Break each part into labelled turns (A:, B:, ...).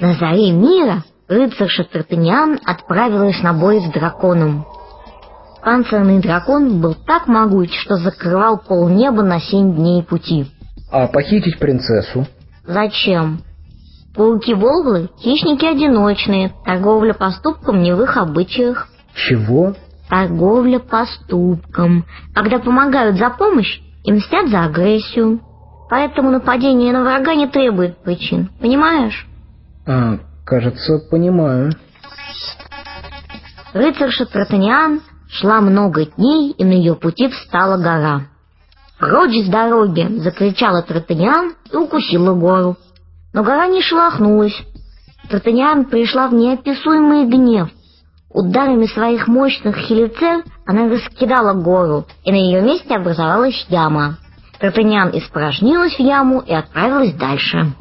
A: На заре мира рыцарша Тартаниан отправилась на бой с драконом. Панцирный дракон был так могуч, что закрывал полнеба на семь дней пути.
B: А похитить принцессу?
A: Зачем? Пауки-волглы — хищники одиночные, торговля поступком не в их обычаях.
B: Чего?
A: Торговля поступком. Когда помогают за помощь, и мстят за агрессию. Поэтому нападение на врага не требует причин. Понимаешь?
B: А, кажется, понимаю.
A: Рыцарша Тротаниан шла много дней, и на ее пути встала гора. «Прочь с дороги!» — закричала Тротаниан и укусила гору. Но гора не шелохнулась. Тротаниан пришла в неописуемый гнев. Ударами своих мощных хелицер она раскидала гору, и на ее месте образовалась яма. Тротаниан испражнилась в яму и отправилась дальше.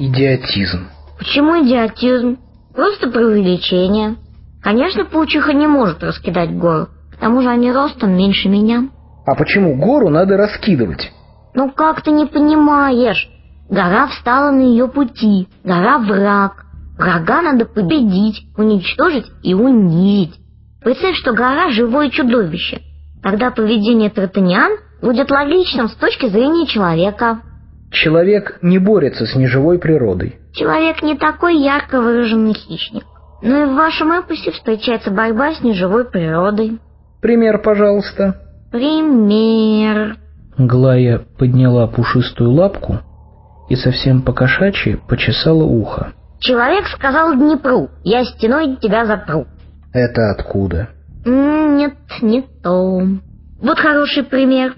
B: Идиотизм.
A: Почему идиотизм? Просто преувеличение. Конечно, паучиха не может раскидать гору, к тому же они ростом меньше меня.
B: А почему гору надо раскидывать?
A: Ну как ты не понимаешь? Гора встала на ее пути, гора враг. Врага надо победить, уничтожить и унизить. Представь, что гора — живое чудовище. Тогда поведение Тротаниан будет логичным с точки зрения человека.
B: Человек не борется с неживой природой.
A: Человек не такой ярко выраженный хищник. Но и в вашем эпосе встречается борьба с неживой природой.
B: Пример, пожалуйста.
A: Пример.
B: Глая подняла пушистую лапку и совсем покошачьи почесала ухо.
A: Человек сказал Днепру, я стеной тебя запру.
B: Это откуда?
A: Нет, не то. Вот хороший пример.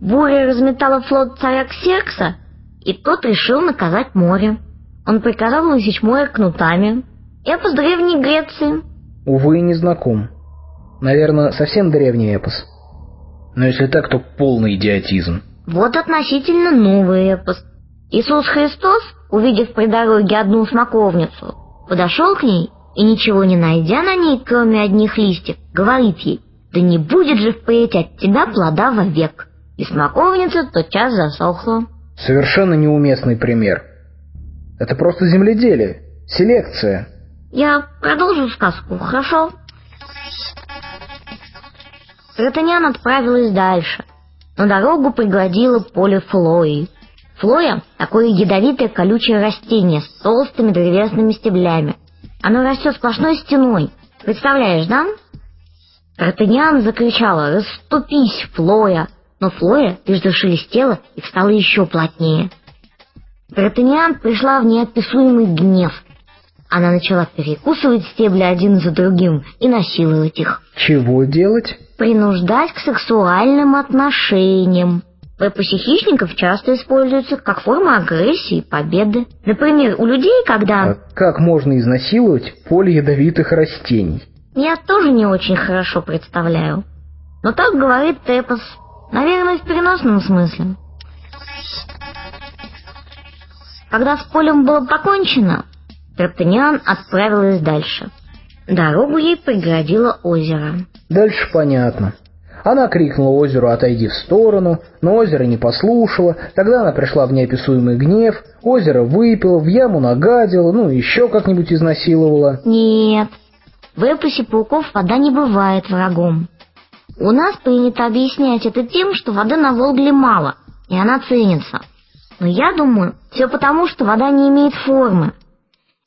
A: Буря разметала флот царя Ксеркса, и тот решил наказать море. Он приказал высечь море кнутами. Эпос Древней Греции.
B: Увы, не знаком. Наверное, совсем древний эпос. Но если так, то полный идиотизм.
A: Вот относительно новый эпос. Иисус Христос, увидев при дороге одну смоковницу, подошел к ней и, ничего не найдя на ней, кроме одних листьев, говорит ей, «Да не будет же впредь от тебя плода вовек». И смоковница тотчас засохла.
B: Совершенно неуместный пример. Это просто земледелие, селекция.
A: Я продолжу сказку, хорошо? Ротанян отправилась дальше. На дорогу пригодила поле Флои. Флоя — такое ядовитое колючее растение с толстыми древесными стеблями. Оно растет сплошной стеной. Представляешь, да? Ротанян закричала «Расступись, Флоя!» Но Флоя лишь зашелестела и стала еще плотнее. Ротаниан пришла в неописуемый гнев. Она начала перекусывать стебли один за другим и насиловать их.
B: Чего делать?
A: Принуждать к сексуальным отношениям. В эпохе хищников часто используется как форма агрессии и победы. Например, у людей, когда...
B: А как можно изнасиловать поле ядовитых растений?
A: Я тоже не очень хорошо представляю. Но так говорит Тепос. Наверное, в переносном смысле. Когда с полем было покончено, Тартаниан отправилась дальше. Дорогу ей преградило озеро.
B: Дальше понятно. Она крикнула озеру «Отойди в сторону», но озеро не послушало. Тогда она пришла в неописуемый гнев, озеро выпило, в яму нагадило, ну, еще как-нибудь изнасиловала.
A: Нет, в эпосе пауков вода не бывает врагом. У нас принято объяснять это тем, что воды на Волге мало, и она ценится. Но я думаю, все потому, что вода не имеет формы.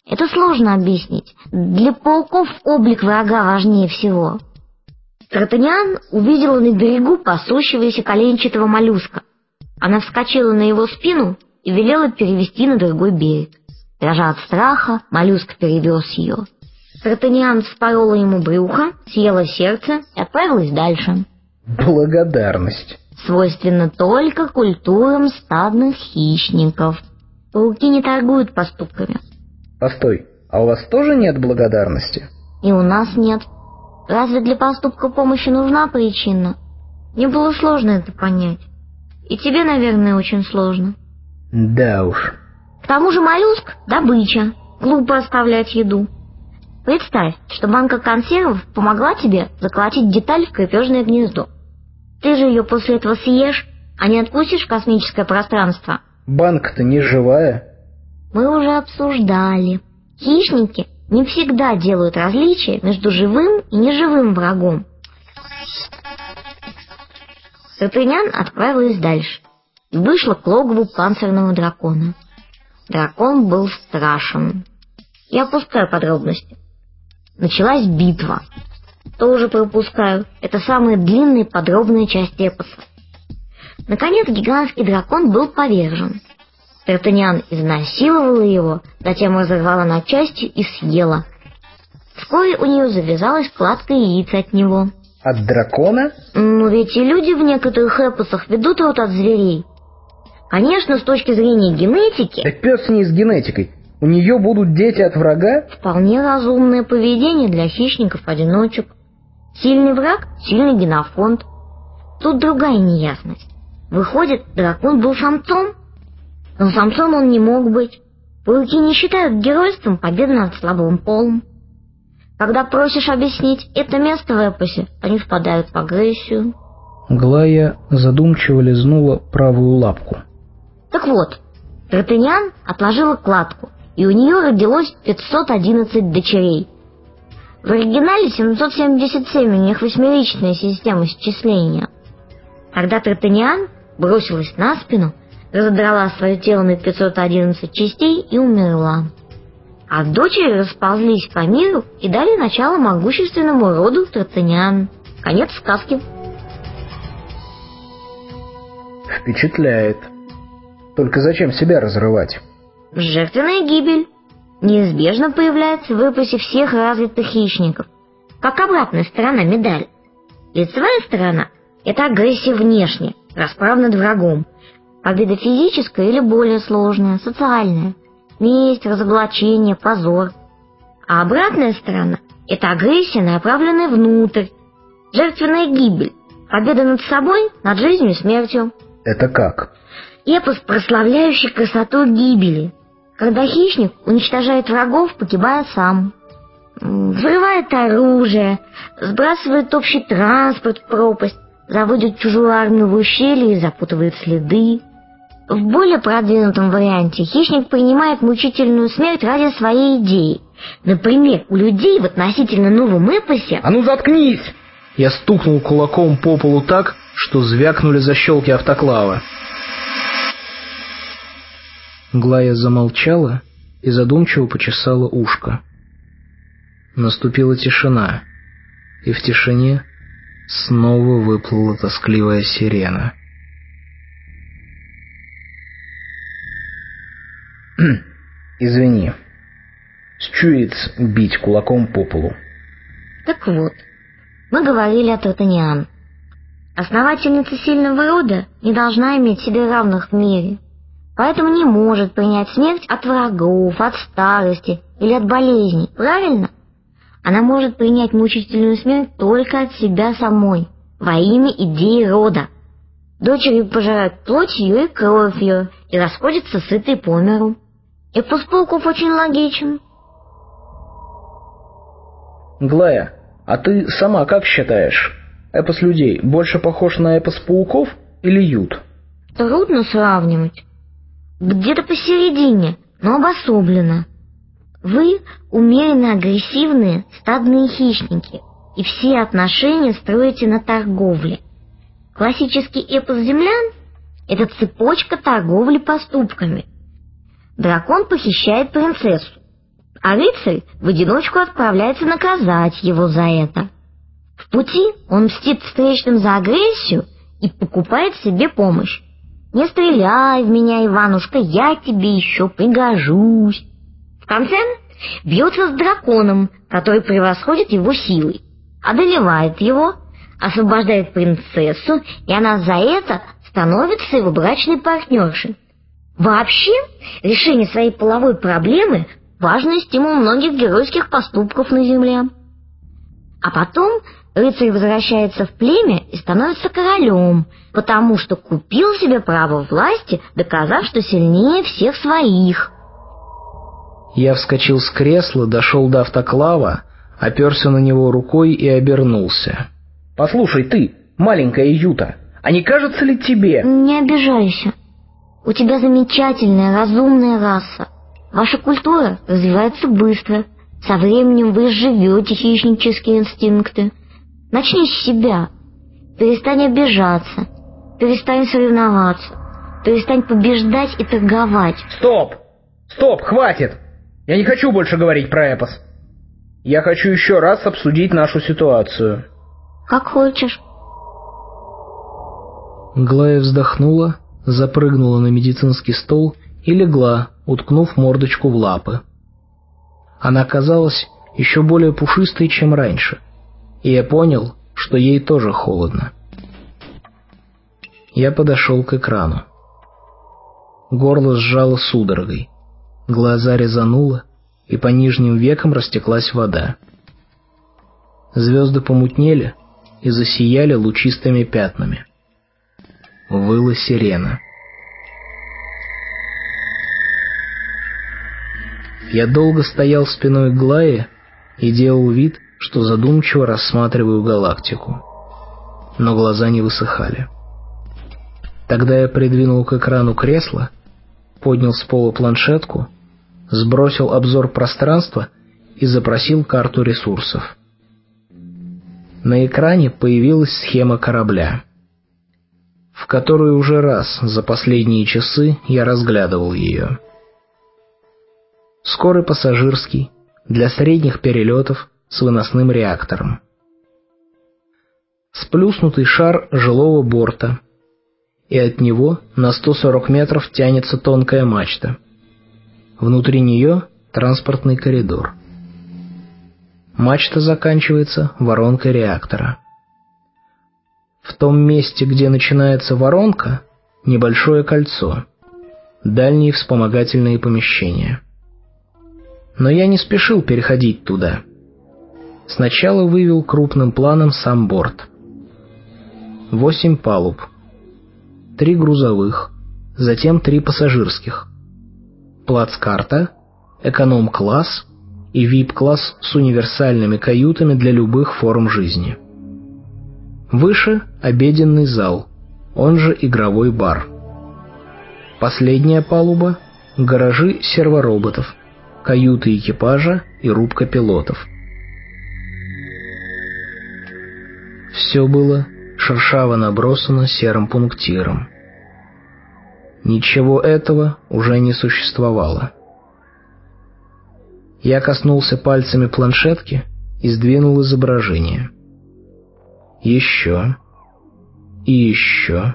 A: Это сложно объяснить. Для пауков облик врага важнее всего. Тротаниан увидела на берегу пасущегося коленчатого моллюска. Она вскочила на его спину и велела перевести на другой берег. Дрожа от страха, моллюск перевез ее. Тротаниан вспорола ему брюхо, съела сердце и отправилась дальше.
B: Благодарность.
A: Свойственно только культурам стадных хищников. Пауки не торгуют поступками.
B: Постой, а у вас тоже нет благодарности?
A: И у нас нет. Разве для поступка помощи нужна причина? Мне было сложно это понять. И тебе, наверное, очень сложно.
B: Да уж.
A: К тому же моллюск — добыча. Глупо оставлять еду. Представь, что банка консервов помогла тебе заколотить деталь в крепежное гнездо. Ты же ее после этого съешь, а не отпустишь в космическое пространство.
B: Банка-то не живая.
A: мы уже обсуждали. Хищники не всегда делают различия между живым и неживым врагом. Сатынян отправилась дальше и вышла к логову панцирного дракона. Дракон был страшен. Я опускаю подробности. Началась битва. Тоже пропускаю. Это самая длинная и подробная часть эпоса. Наконец гигантский дракон был повержен. Тартаниан изнасиловала его, затем разорвала на части и съела. Вскоре у нее завязалась кладка яиц от него.
B: От дракона?
A: Ну ведь и люди в некоторых эпосах ведут рот от зверей. Конечно, с точки зрения генетики...
B: Да пес не с генетикой. У нее будут дети от врага?
A: Вполне разумное поведение для хищников-одиночек. Сильный враг — сильный генофонд. Тут другая неясность. Выходит, дракон был самцом? Но самцом он не мог быть. Пауки не считают геройством победы над слабым полом. Когда просишь объяснить это место в эпосе, они впадают в агрессию.
B: Глая задумчиво лизнула правую лапку.
A: Так вот, Тартынян отложила кладку, и у нее родилось 511 дочерей. В оригинале 777 у них восьмеричная система счисления. Тогда Тартынян бросилась на спину, разодрала свое тело на 511 частей и умерла. А дочери расползлись по миру и дали начало могущественному роду Тартынян. Конец сказки.
B: Впечатляет. Только зачем себя разрывать?
A: Жертвенная гибель неизбежно появляется в выпасе всех развитых хищников, как обратная сторона медали. Лицевая сторона — это агрессия внешне, расправа над врагом, победа физическая или более сложная, социальная, месть, разоблачение, позор. А обратная сторона — это агрессия, направленная внутрь, жертвенная гибель, победа над собой, над жизнью и смертью.
B: Это как?
A: Эпос, прославляющий красоту гибели — когда хищник уничтожает врагов, погибая сам. Взрывает оружие, сбрасывает общий транспорт в пропасть, заводит чужую армию в ущелье и запутывает следы. В более продвинутом варианте хищник принимает мучительную смерть ради своей идеи. Например, у людей в относительно новом эпосе...
B: «А ну заткнись!» Я стукнул кулаком по полу так, что звякнули защелки автоклава. Глая замолчала и задумчиво почесала ушко. Наступила тишина, и в тишине снова выплыла тоскливая сирена. «Извини, счует бить кулаком по полу».
A: Так вот, мы говорили о Тартаниан. Основательница сильного рода не должна иметь себе равных в мире поэтому не может принять смерть от врагов, от старости или от болезней, правильно? Она может принять мучительную смерть только от себя самой, во имя идеи рода. Дочери пожирают плоть ее и кровь ее и расходятся сытой по миру. Эпос пауков очень логичен.
B: Глая, а ты сама как считаешь? Эпос людей больше похож на эпос пауков или ют?
A: Трудно сравнивать где-то посередине, но обособленно. Вы умеренно агрессивные стадные хищники, и все отношения строите на торговле. Классический эпос землян — это цепочка торговли поступками. Дракон похищает принцессу, а рыцарь в одиночку отправляется наказать его за это. В пути он мстит встречным за агрессию и покупает себе помощь. Не стреляй в меня, Иванушка, я тебе еще пригожусь. В конце бьется с драконом, который превосходит его силой, одолевает его, освобождает принцессу, и она за это становится его брачной партнершей. Вообще, решение своей половой проблемы – важный стимул многих геройских поступков на земле. А потом рыцарь возвращается в племя и становится королем, потому что купил себе право власти, доказав, что сильнее всех своих.
B: Я вскочил с кресла, дошел до автоклава, оперся на него рукой и обернулся. «Послушай ты, маленькая Юта, а не кажется ли тебе...»
A: «Не обижайся. У тебя замечательная, разумная раса. Ваша культура развивается быстро. Со временем вы живете хищнические инстинкты. Начни с себя. Перестань обижаться. Перестань соревноваться. Перестань побеждать и торговать.
B: Стоп! Стоп, хватит! Я не хочу больше говорить про эпос. Я хочу еще раз обсудить нашу ситуацию.
A: Как хочешь.
B: Глая вздохнула, запрыгнула на медицинский стол и легла, уткнув мордочку в лапы. Она казалась еще более пушистой, чем раньше, и я понял, что ей тоже холодно. Я подошел к экрану. Горло сжало судорогой, глаза резануло, и по нижним векам растеклась вода. Звезды помутнели и засияли лучистыми пятнами выла сирена. Я долго стоял спиной к Глае и делал вид, что задумчиво рассматриваю галактику. Но глаза не высыхали. Тогда я придвинул к экрану кресло, поднял с пола планшетку, сбросил обзор пространства и запросил карту ресурсов. На экране появилась схема корабля в который уже раз за последние часы я разглядывал ее. Скорый пассажирский, для средних перелетов с выносным реактором. Сплюснутый шар жилого борта, и от него на 140 метров тянется тонкая мачта. Внутри нее транспортный коридор. Мачта заканчивается воронкой реактора. В том месте, где начинается воронка, небольшое кольцо. Дальние вспомогательные помещения. Но я не спешил переходить туда. Сначала вывел крупным планом сам борт. Восемь палуб. Три грузовых, затем три пассажирских. Плацкарта, эконом-класс и вип-класс с универсальными каютами для любых форм жизни. Выше — обеденный зал, он же игровой бар. Последняя палуба — гаражи сервороботов, каюты экипажа и рубка пилотов. Все было шершаво набросано серым пунктиром. Ничего этого уже не существовало. Я коснулся пальцами планшетки и сдвинул изображение — еще и еще.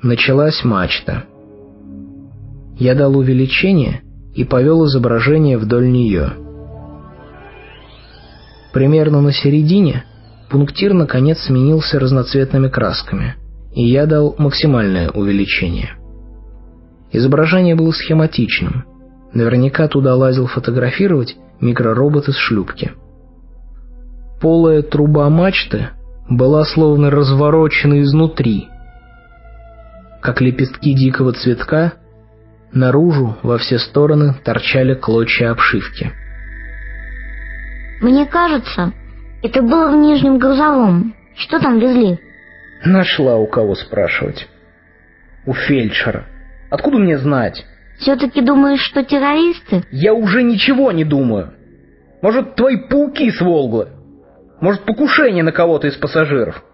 B: Началась мачта. Я дал увеличение и повел изображение вдоль нее. Примерно на середине пунктир наконец сменился разноцветными красками, и я дал максимальное увеличение. Изображение было схематичным. Наверняка туда лазил фотографировать микроробот из шлюпки. Полая труба мачты была словно разворочена изнутри. Как лепестки дикого цветка, наружу во все стороны торчали клочья обшивки.
A: Мне кажется, это было в нижнем грузовом. Что там везли?
B: Нашла у кого спрашивать. У фельдшера. Откуда мне знать?
A: Все-таки думаешь, что террористы?
B: Я уже ничего не думаю. Может, твои пауки с Волглы? Может, покушение на кого-то из пассажиров.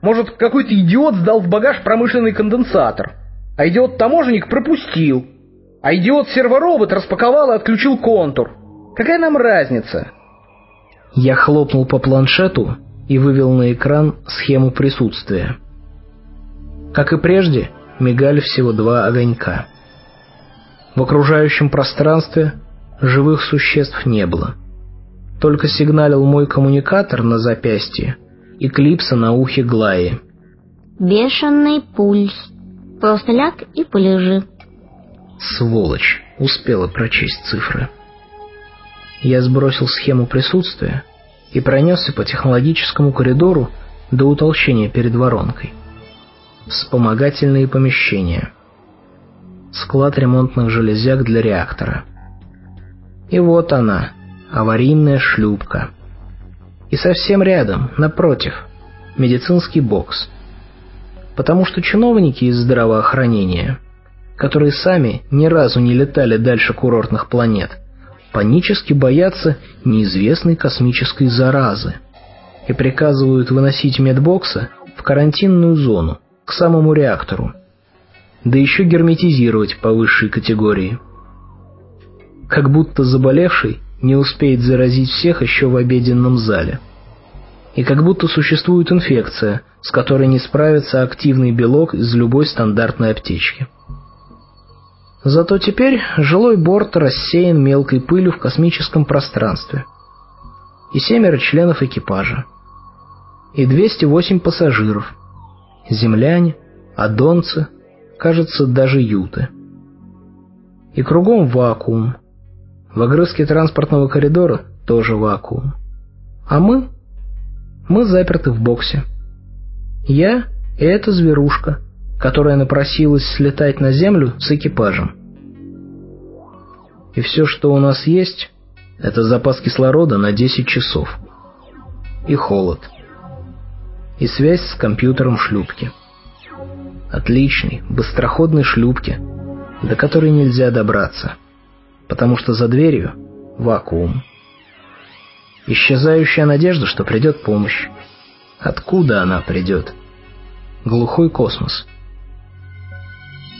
B: Может, какой-то идиот сдал в багаж промышленный конденсатор. А идиот-таможенник пропустил. А идиот-серворобот распаковал и отключил контур. Какая нам разница? Я хлопнул по планшету и вывел на экран схему присутствия. Как и прежде, мигали всего два огонька. В окружающем пространстве живых существ не было. Только сигналил мой коммуникатор на запястье и клипса на ухе Глаи.
A: «Бешеный пульс. Просто ляг и полежи».
B: Сволочь, успела прочесть цифры. Я сбросил схему присутствия и пронесся по технологическому коридору до утолщения перед воронкой. Вспомогательные помещения. Склад ремонтных железяк для реактора. И вот она, аварийная шлюпка. И совсем рядом, напротив, медицинский бокс. Потому что чиновники из здравоохранения которые сами ни разу не летали дальше курортных планет, панически боятся неизвестной космической заразы и приказывают выносить медбоксы в карантинную зону, к самому реактору, да еще герметизировать по высшей категории. Как будто заболевший не успеет заразить всех еще в обеденном зале. И как будто существует инфекция, с которой не справится активный белок из любой стандартной аптечки. Зато теперь жилой борт рассеян мелкой пылью в космическом пространстве. И семеро членов экипажа. И 208 пассажиров. Земляне, адонцы, кажется, даже юты. И кругом вакуум. В огрызке транспортного коридора тоже вакуум. А мы? Мы заперты в боксе. Я и эта зверушка — которая напросилась слетать на Землю с экипажем. И все, что у нас есть, это запас кислорода на 10 часов. И холод. И связь с компьютером шлюпки. Отличной, быстроходной шлюпки, до которой нельзя добраться, потому что за дверью вакуум. Исчезающая надежда, что придет помощь. Откуда она придет? Глухой космос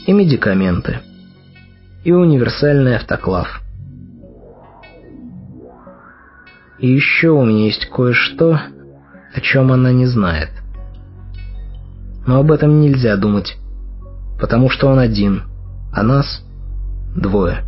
B: и медикаменты, и универсальный автоклав. И еще у меня есть кое-что, о чем она не знает. Но об этом нельзя думать, потому что он один, а нас двое.